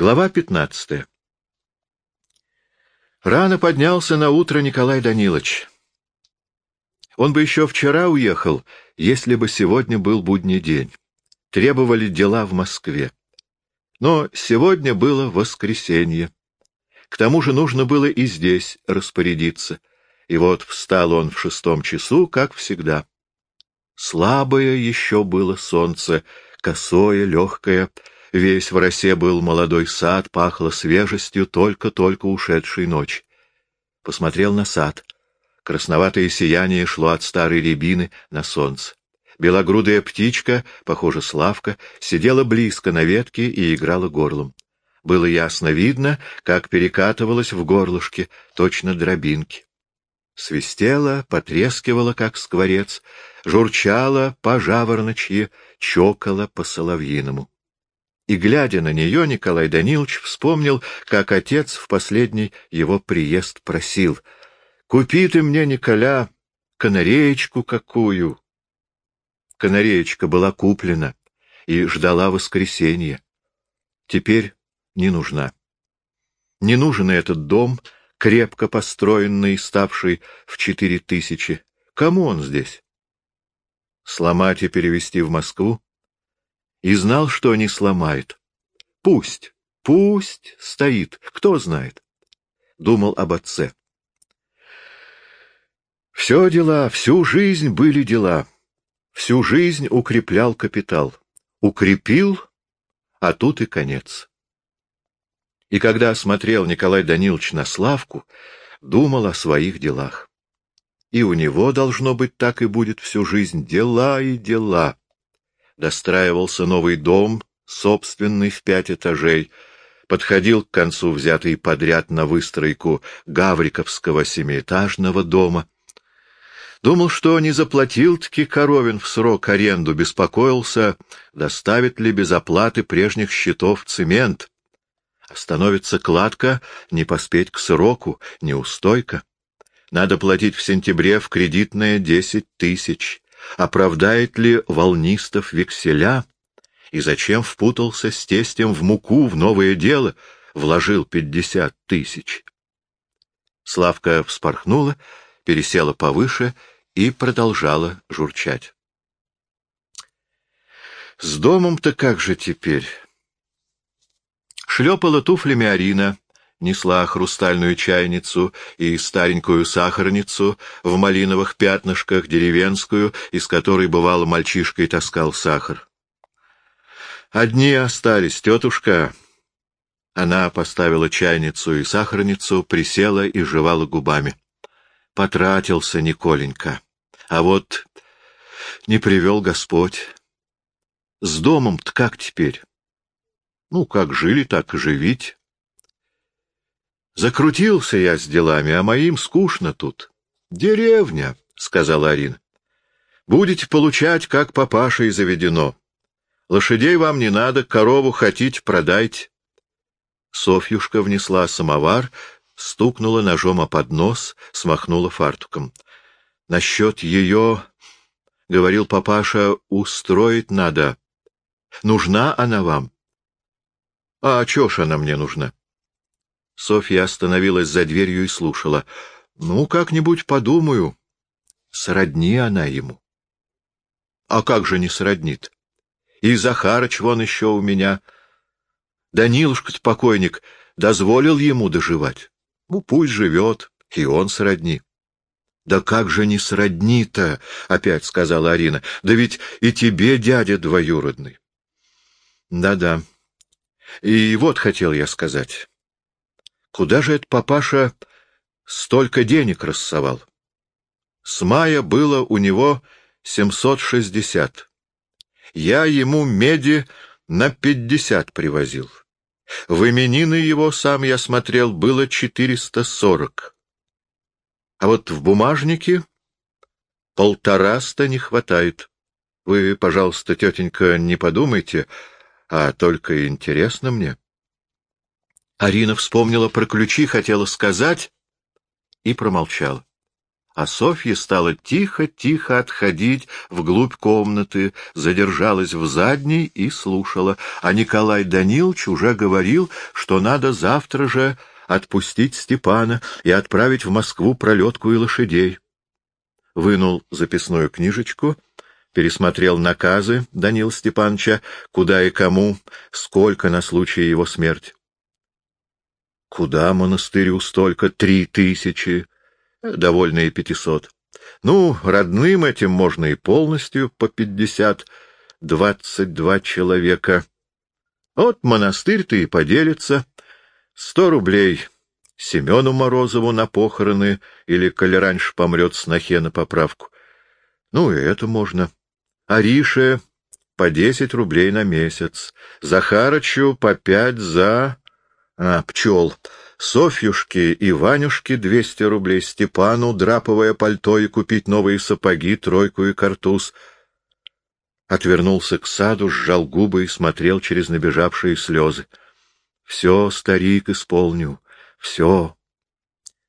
Глава 15. Рано поднялся на утро Николай Данилович. Он бы еще вчера уехал, если бы сегодня был будний день. Требовали дела в Москве. Но сегодня было воскресенье. К тому же нужно было и здесь распорядиться. И вот встал он в шестом часу, как всегда. Слабое еще было солнце, косое, легкое, Весь в росе был молодой сад, пахло свежестью только-только ушедшей ночи. Посмотрел на сад. Красноватое сияние шло от старой рябины на солнце. Белогрудая птичка, похоже, Славка, сидела близко на ветке и играла горлом. Было ясно видно, как перекатывалась в горлышке, точно дробинки. Свистела, потрескивала, как скворец, журчала по жавороночье, чокала по соловьиному. И, глядя на нее, Николай Данилович вспомнил, как отец в последний его приезд просил. — Купи ты мне, Николя, канареечку какую. Канареечка была куплена и ждала воскресенья. Теперь не нужна. Не нужен этот дом, крепко построенный, ставший в четыре тысячи. Кому он здесь? Сломать и перевести в Москву? И знал, что не сломает. Пусть, пусть стоит, кто знает. Думал об отце. Все дела, всю жизнь были дела. Всю жизнь укреплял капитал. Укрепил, а тут и конец. И когда смотрел Николай Данилович на Славку, думал о своих делах. И у него, должно быть, так и будет всю жизнь, дела и дела достраивался новый дом, собственный в пять этажей, подходил к концу взятый подряд на выстройку Гавриковского семиэтажного дома. Думал, что не заплатил-таки Коровин в срок аренду, беспокоился, доставит ли без оплаты прежних счетов цемент. Остановится кладка, не поспеть к сроку, неустойка. Надо платить в сентябре в кредитное десять тысяч оправдает ли волнистов векселя, и зачем впутался с тестем в муку, в новое дело, вложил пятьдесят тысяч. Славка вспорхнула, пересела повыше и продолжала журчать. С домом-то как же теперь? Шлепала туфлями Арина, несла хрустальную чайницу и старенькую сахарницу в малиновых пятнышках, деревенскую, из которой, бывало, мальчишкой таскал сахар. «Одни остались, тетушка!» Она поставила чайницу и сахарницу, присела и жевала губами. Потратился Николенька. А вот не привел Господь. С домом-то как теперь? Ну, как жили, так и живить. Закрутился я с делами, а моим скучно тут. Деревня, — сказала Арина. Будете получать, как папашей заведено. Лошадей вам не надо, корову хотите, продайте. Софьюшка внесла самовар, стукнула ножом о поднос, смахнула фартуком. Насчет ее, — говорил папаша, — устроить надо. Нужна она вам? А чё ж она мне нужна? Софья остановилась за дверью и слушала. «Ну, как-нибудь подумаю. Сродни она ему». «А как же не сроднит? И Захарыч вон еще у меня. Данилушка-то покойник дозволил ему доживать. Ну, пусть живет, и он сродни». «Да как же не сродни-то?» — опять сказала Арина. «Да ведь и тебе дядя двоюродный». «Да-да. И вот хотел я сказать. Куда же этот папаша столько денег рассовал? С мая было у него семьсот шестьдесят. Я ему меди на пятьдесят привозил. В именины его, сам я смотрел, было четыреста сорок. А вот в бумажнике полтораста не хватает. Вы, пожалуйста, тетенька, не подумайте, а только интересно мне. Арина вспомнила про ключи, хотела сказать и промолчала. А Софья стала тихо-тихо отходить вглубь комнаты, задержалась в задней и слушала. А Николай Данилович уже говорил, что надо завтра же отпустить Степана и отправить в Москву пролетку и лошадей. Вынул записную книжечку, пересмотрел наказы Данила Степановича, куда и кому, сколько на случай его смерти. Куда монастырю столько? Три тысячи. Довольно пятисот. Ну, родным этим можно и полностью по пятьдесят, двадцать два человека. Вот монастырь-то и поделится. Сто рублей Семену Морозову на похороны или, коли раньше помрет, снохе на поправку. Ну, и это можно. Арише по десять рублей на месяц. Захарычу по пять за... А, пчел. Софьюшке и Ванюшке двести рублей, Степану драповое пальто и купить новые сапоги, тройку и картуз. Отвернулся к саду, сжал губы и смотрел через набежавшие слезы. Все, старик, исполню. Все.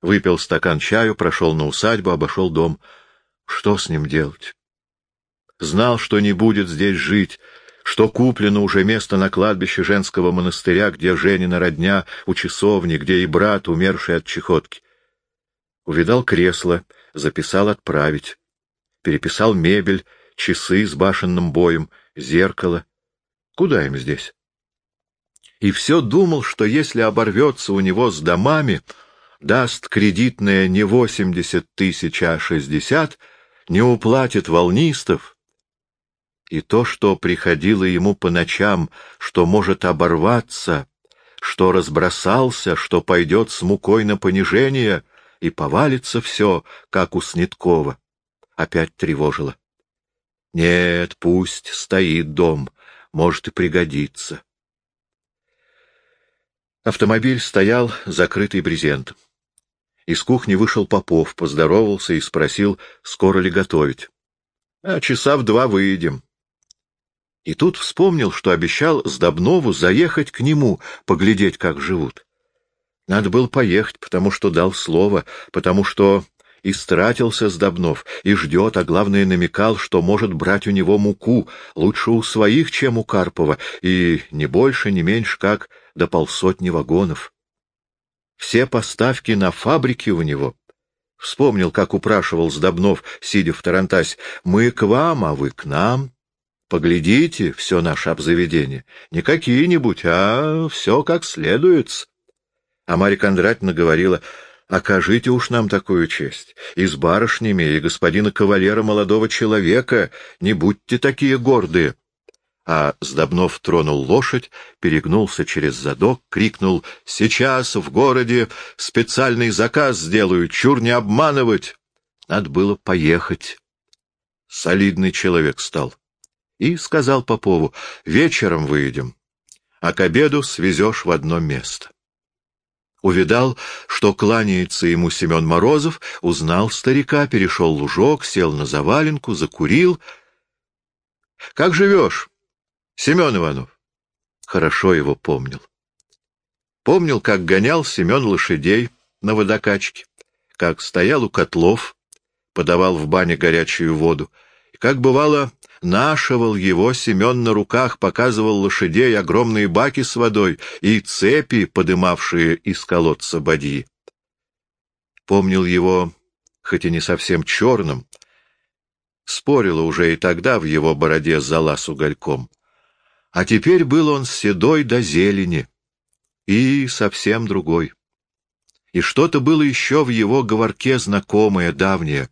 Выпил стакан чаю, прошел на усадьбу, обошел дом. Что с ним делать? Знал, что не будет здесь жить, что куплено уже место на кладбище женского монастыря, где Женина родня у часовни, где и брат, умерший от чехотки. Увидал кресло, записал отправить. Переписал мебель, часы с башенным боем, зеркало. Куда им здесь? И все думал, что если оборвется у него с домами, даст кредитное не восемьдесят тысяч, а шестьдесят, не уплатит волнистов, и то, что приходило ему по ночам, что может оборваться, что разбросался, что пойдет с мукой на понижение, и повалится все, как у Снеткова, опять тревожило. Нет, пусть стоит дом, может и пригодится. Автомобиль стоял, закрытый брезентом. Из кухни вышел Попов, поздоровался и спросил, скоро ли готовить. — А часа в два выедем. И тут вспомнил, что обещал Сдобнову заехать к нему, поглядеть, как живут. Надо было поехать, потому что дал слово, потому что истратился Сдобнов и ждет, а главное намекал, что может брать у него муку, лучше у своих, чем у Карпова, и не больше, не меньше, как до полсотни вагонов. Все поставки на фабрике у него. Вспомнил, как упрашивал Сдобнов, сидя в Тарантасе, «Мы к вам, а вы к нам». Поглядите, все наше обзаведение. Не какие-нибудь, а все как следует. А Марья Кондратьевна говорила, окажите уж нам такую честь. И с барышнями, и господина кавалера молодого человека. Не будьте такие гордые. А Сдобнов тронул лошадь, перегнулся через задок, крикнул «Сейчас в городе специальный заказ сделаю, чур не обманывать!» Надо было поехать. Солидный человек стал и сказал Попову, вечером выйдем, а к обеду свезешь в одно место. Увидал, что кланяется ему Семен Морозов, узнал старика, перешел лужок, сел на заваленку, закурил. — Как живешь, Семен Иванов? Хорошо его помнил. Помнил, как гонял Семен лошадей на водокачке, как стоял у котлов, подавал в бане горячую воду, и как, бывало, Нашивал его Семен на руках, показывал лошадей огромные баки с водой и цепи, подымавшие из колодца бадьи. Помнил его, хоть и не совсем черным, спорила уже и тогда в его бороде зола с угольком. А теперь был он седой до зелени и совсем другой. И что-то было еще в его говорке знакомое, давнее.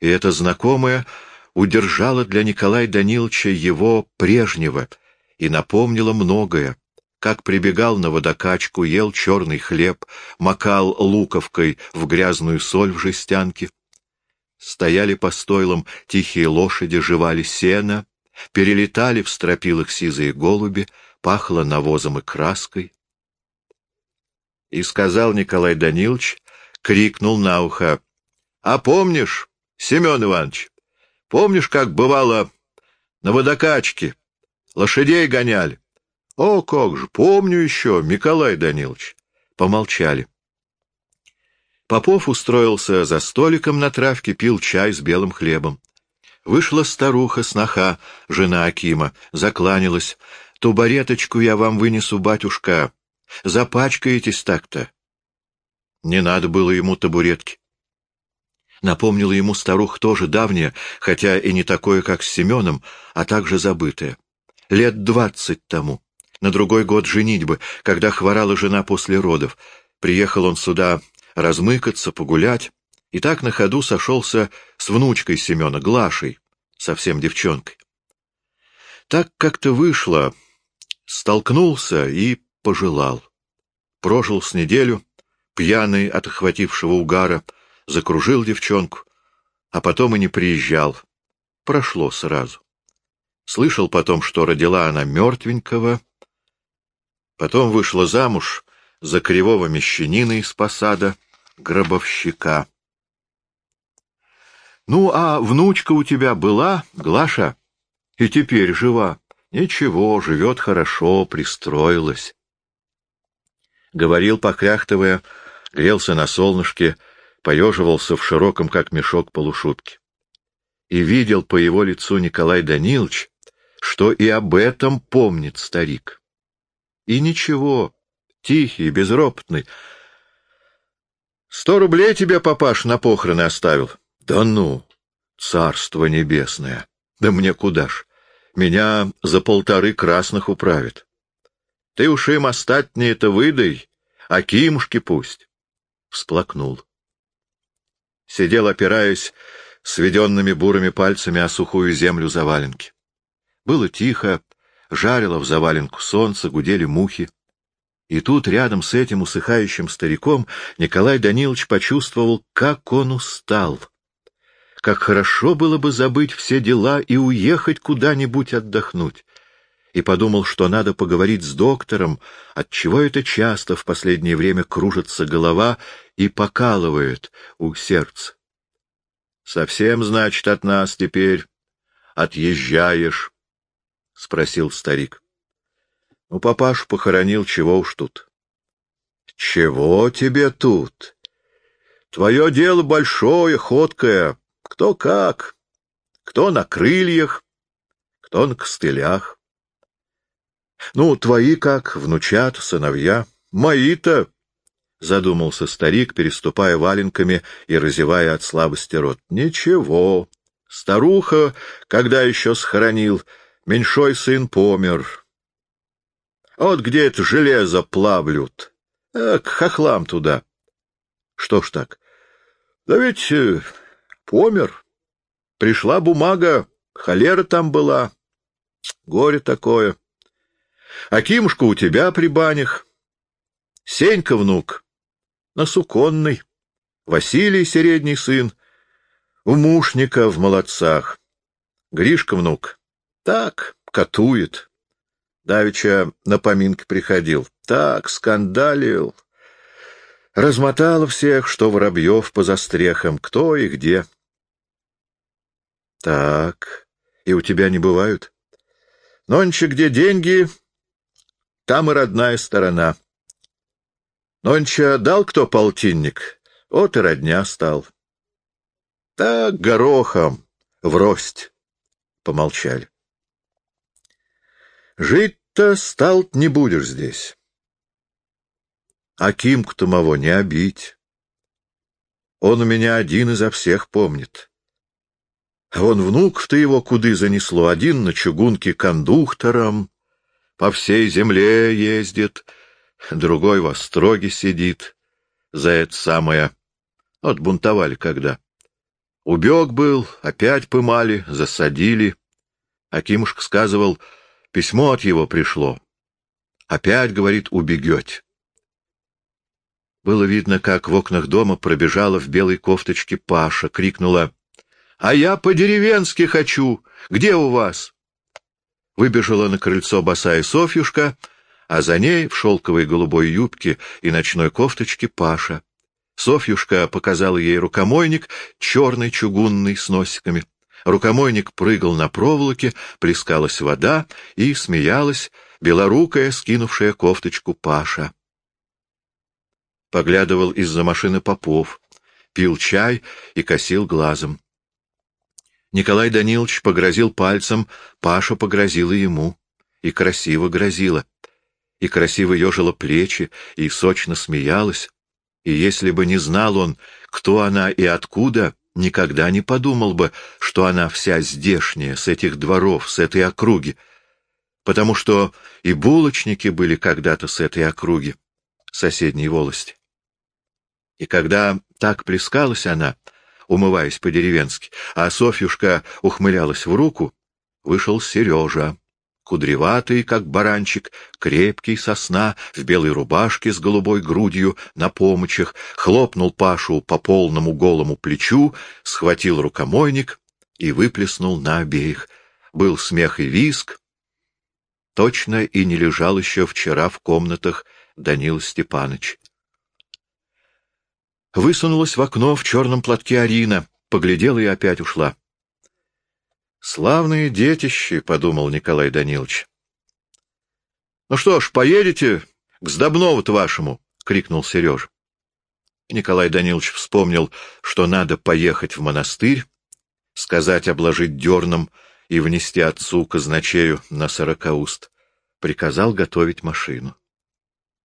И это знакомое удержала для Николая Даниловича его прежнего и напомнила многое, как прибегал на водокачку, ел черный хлеб, макал луковкой в грязную соль в жестянке. Стояли по стойлам тихие лошади, жевали сено, перелетали в стропилах сизые голуби, пахло навозом и краской. И сказал Николай Данилович, крикнул на ухо, — А помнишь, Семен Иванович, Помнишь, как бывало на водокачке? Лошадей гоняли. О, как же, помню еще, Николай Данилович. Помолчали. Попов устроился за столиком на травке, пил чай с белым хлебом. Вышла старуха-сноха, жена Акима, закланялась. «Тубареточку я вам вынесу, батюшка. Запачкаетесь так-то». Не надо было ему табуретки. Напомнила ему старух тоже давняя, хотя и не такое, как с Семеном, а также забытое. Лет двадцать тому, на другой год женитьбы, когда хворала жена после родов. Приехал он сюда размыкаться, погулять, и так на ходу сошелся с внучкой Семена, Глашей, совсем девчонкой. Так как-то вышло, столкнулся и пожелал. Прожил с неделю, пьяный от охватившего угара, закружил девчонку, а потом и не приезжал. Прошло сразу. Слышал потом, что родила она мертвенького, потом вышла замуж за кривого мещанина из посада, гробовщика. Ну, а внучка у тебя была, Глаша? И теперь жива. Ничего, живет хорошо, пристроилась. Говорил, покряхтывая, грелся на солнышке, поеживался в широком, как мешок, полушубке. И видел по его лицу Николай Данилович, что и об этом помнит старик. И ничего, тихий, безропотный. Сто рублей тебе папаш на похороны оставил. Да ну, царство небесное! Да мне куда ж? Меня за полторы красных управит. Ты уж им остатнее-то выдай, а кимушки пусть. Всплакнул. Сидел, опираясь сведенными бурыми пальцами о сухую землю заваленки. Было тихо, жарило в заваленку солнце, гудели мухи. И тут, рядом с этим усыхающим стариком, Николай Данилович почувствовал, как он устал как хорошо было бы забыть все дела и уехать куда-нибудь отдохнуть. И подумал, что надо поговорить с доктором, отчего это часто в последнее время кружится голова и покалывает у сердца. — Совсем, значит, от нас теперь отъезжаешь? — спросил старик. — Ну, папашу похоронил, чего уж тут. — Чего тебе тут? Твое дело большое, ходкое. Кто как, кто на крыльях, кто на костылях. Ну, твои как, внучат, сыновья, мои-то, — задумался старик, переступая валенками и разевая от слабости рот. — Ничего. Старуха, когда еще схоронил, меньшой сын помер. Вот где это железо плавлют. А, к хохлам туда. Что ж так? Да ведь э, Помер. Пришла бумага, холера там была. Горе такое. Акимушка у тебя при банях. Сенька внук. На суконный. Василий средний сын. У мушника в молодцах. Гришка внук. Так, катует. Давича на поминки приходил. Так, скандалил. Размотал всех, что воробьев по застрехам, кто и где. Так, и у тебя не бывают? Нонче, где деньги, там и родная сторона. Нонче дал кто полтинник, вот и родня стал. Так, горохом, врость. Помолчали. Жить-то стал не будешь здесь. А Кимку-то моего не обить. Он у меня один изо всех помнит. А вон внук-то его куды занесло, один на чугунке кондуктором, по всей земле ездит, другой в остроге сидит, за это самое. Вот бунтовали когда. Убег был, опять пымали, засадили. Акимушка сказывал, письмо от его пришло. Опять, говорит, убегете. Было видно, как в окнах дома пробежала в белой кофточке Паша, крикнула а я по-деревенски хочу. Где у вас? Выбежала на крыльцо босая Софьюшка, а за ней в шелковой голубой юбке и ночной кофточке Паша. Софьюшка показала ей рукомойник, черный чугунный с носиками. Рукомойник прыгал на проволоке, плескалась вода и смеялась, белорукая, скинувшая кофточку Паша. Поглядывал из-за машины Попов, пил чай и косил глазом. Николай Данилович погрозил пальцем, Паша погрозила ему. И красиво грозила. И красиво ежила плечи, и сочно смеялась. И если бы не знал он, кто она и откуда, никогда не подумал бы, что она вся здешняя, с этих дворов, с этой округи. Потому что и булочники были когда-то с этой округи, соседней волости. И когда так плескалась она, умываясь по-деревенски, а Софьюшка ухмылялась в руку, вышел Сережа, кудреватый, как баранчик, крепкий сосна, в белой рубашке с голубой грудью, на помочах, хлопнул Пашу по полному голому плечу, схватил рукомойник и выплеснул на обеих. Был смех и виск. Точно и не лежал еще вчера в комнатах Данил Степаныч. Высунулась в окно в черном платке Арина, поглядела и опять ушла. «Славные детищи», — подумал Николай Данилович. «Ну что ж, поедете к Сдобнову-то вашему?» — крикнул Сереж. Николай Данилович вспомнил, что надо поехать в монастырь, сказать обложить дерном и внести отцу казначею на сорокауст. Приказал готовить машину.